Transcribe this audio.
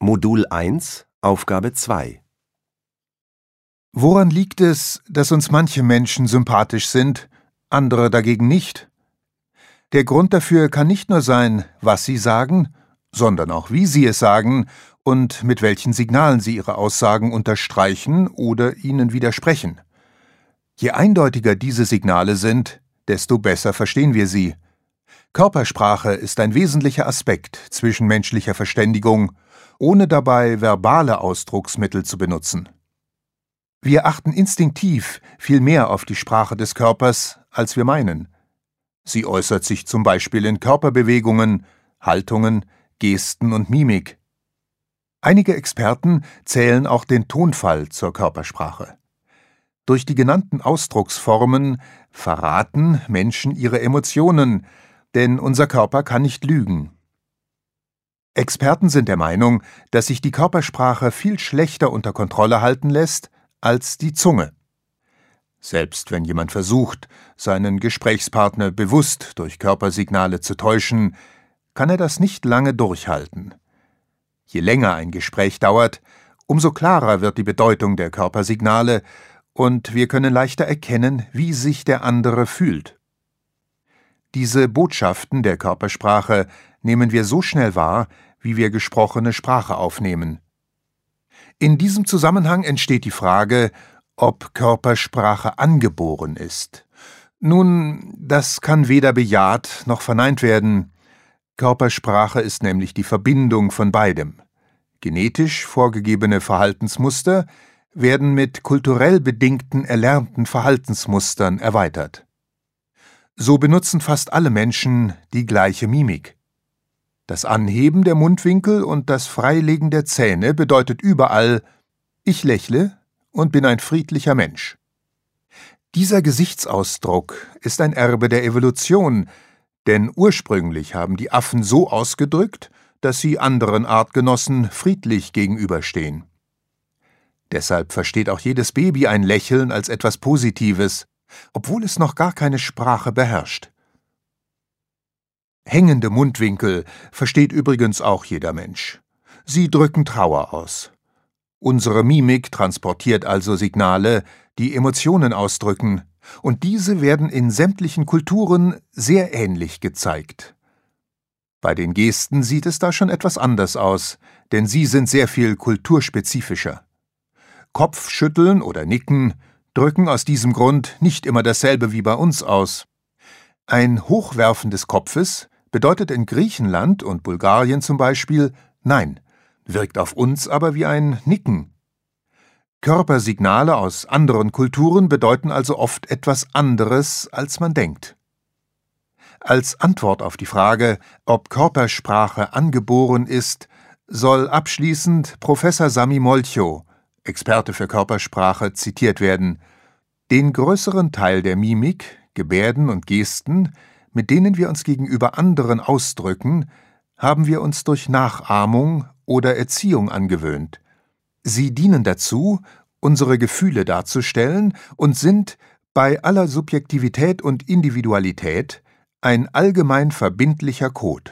Modul 1, Aufgabe 2 Woran liegt es, dass uns manche Menschen sympathisch sind, andere dagegen nicht? Der Grund dafür kann nicht nur sein, was sie sagen, sondern auch wie sie es sagen und mit welchen Signalen sie ihre Aussagen unterstreichen oder ihnen widersprechen. Je eindeutiger diese Signale sind, desto besser verstehen wir sie. Körpersprache ist ein wesentlicher Aspekt zwischenmenschlicher Verständigung, ohne dabei verbale Ausdrucksmittel zu benutzen. Wir achten instinktiv viel mehr auf die Sprache des Körpers, als wir meinen. Sie äußert sich zum Beispiel in Körperbewegungen, Haltungen, Gesten und Mimik. Einige Experten zählen auch den Tonfall zur Körpersprache. Durch die genannten Ausdrucksformen verraten Menschen ihre Emotionen, denn unser Körper kann nicht lügen. Experten sind der Meinung, dass sich die Körpersprache viel schlechter unter Kontrolle halten lässt als die Zunge. Selbst wenn jemand versucht, seinen Gesprächspartner bewusst durch Körpersignale zu täuschen, kann er das nicht lange durchhalten. Je länger ein Gespräch dauert, umso klarer wird die Bedeutung der Körpersignale und wir können leichter erkennen, wie sich der andere fühlt. Diese Botschaften der Körpersprache nehmen wir so schnell wahr, wie wir gesprochene Sprache aufnehmen. In diesem Zusammenhang entsteht die Frage, ob Körpersprache angeboren ist. Nun, das kann weder bejaht noch verneint werden. Körpersprache ist nämlich die Verbindung von beidem. Genetisch vorgegebene Verhaltensmuster werden mit kulturell bedingten erlernten Verhaltensmustern erweitert. So benutzen fast alle Menschen die gleiche Mimik. Das Anheben der Mundwinkel und das Freilegen der Zähne bedeutet überall Ich lächle und bin ein friedlicher Mensch. Dieser Gesichtsausdruck ist ein Erbe der Evolution, denn ursprünglich haben die Affen so ausgedrückt, dass sie anderen Artgenossen friedlich gegenüberstehen. Deshalb versteht auch jedes Baby ein Lächeln als etwas Positives, obwohl es noch gar keine Sprache beherrscht. Hängende Mundwinkel versteht übrigens auch jeder Mensch. Sie drücken Trauer aus. Unsere Mimik transportiert also Signale, die Emotionen ausdrücken, und diese werden in sämtlichen Kulturen sehr ähnlich gezeigt. Bei den Gesten sieht es da schon etwas anders aus, denn sie sind sehr viel kulturspezifischer. Kopfschütteln oder Nicken drücken aus diesem Grund nicht immer dasselbe wie bei uns aus. Ein Hochwerfen des Kopfes bedeutet in Griechenland und Bulgarien zum Beispiel Nein, wirkt auf uns aber wie ein Nicken. Körpersignale aus anderen Kulturen bedeuten also oft etwas anderes, als man denkt. Als Antwort auf die Frage, ob Körpersprache angeboren ist, soll abschließend Professor Sami Molcho, Experte für Körpersprache, zitiert werden. Den größeren Teil der Mimik, Gebärden und Gesten mit denen wir uns gegenüber anderen ausdrücken, haben wir uns durch Nachahmung oder Erziehung angewöhnt. Sie dienen dazu, unsere Gefühle darzustellen und sind bei aller Subjektivität und Individualität ein allgemein verbindlicher Code.